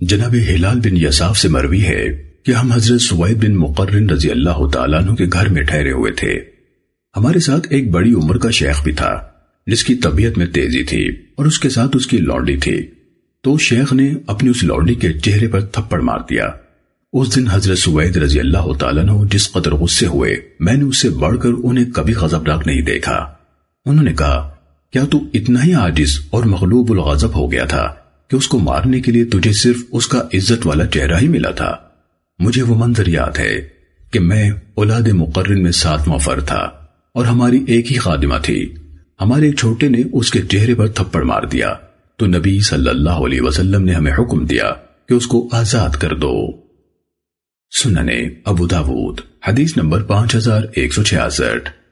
جناب ہلال بن یساف سے مروی ہے کہ ہم حضرت سوید بن مقرن رضی اللہ تعالیٰ عنہ کے گھر میں ٹھہرے ہوئے تھے۔ ہمارے ساتھ ایک بڑی عمر کا شیخ بھی تھا، جس کی طبیعت میں تیزی تھی اور اس کے ساتھ اس کی لوڈی تھی۔ تو شیخ نے اپنی اس لوڈی کے چہرے پر تھپڑ مار دیا۔ اس دن حضرت سوید رضی اللہ تعالیٰ عنہ جس قدر غصے ہوئے، میں نے اس سے بڑھ کر انہیں کبھی غضبناک نہیں دیکھا۔ انہوں نے کہا، کیا تو اتنا ہی عاجز اور مغلوب الغضب ہو گیا تھا؟ کہ اس کو مارنے کے لیے تجھے صرف اس کا عزت والا چہرہ ہی ملا تھا۔ مجھے وہ منظر یاد ہے کہ میں اولاد مقرن میں ساتواں فر تھا اور ہماری ایک ہی خادمہ تھی۔ ہمارے چھوٹے نے اس کے چہرے پر تھپڑ مار دیا۔ تو نبی صلی اللہ علیہ وسلم نے ہمیں حکم دیا کہ اس کو آزاد کر دو۔ سننے ابو داود، حدیث نمبر پانچ ہزار ایک سو چھیاسٹھ۔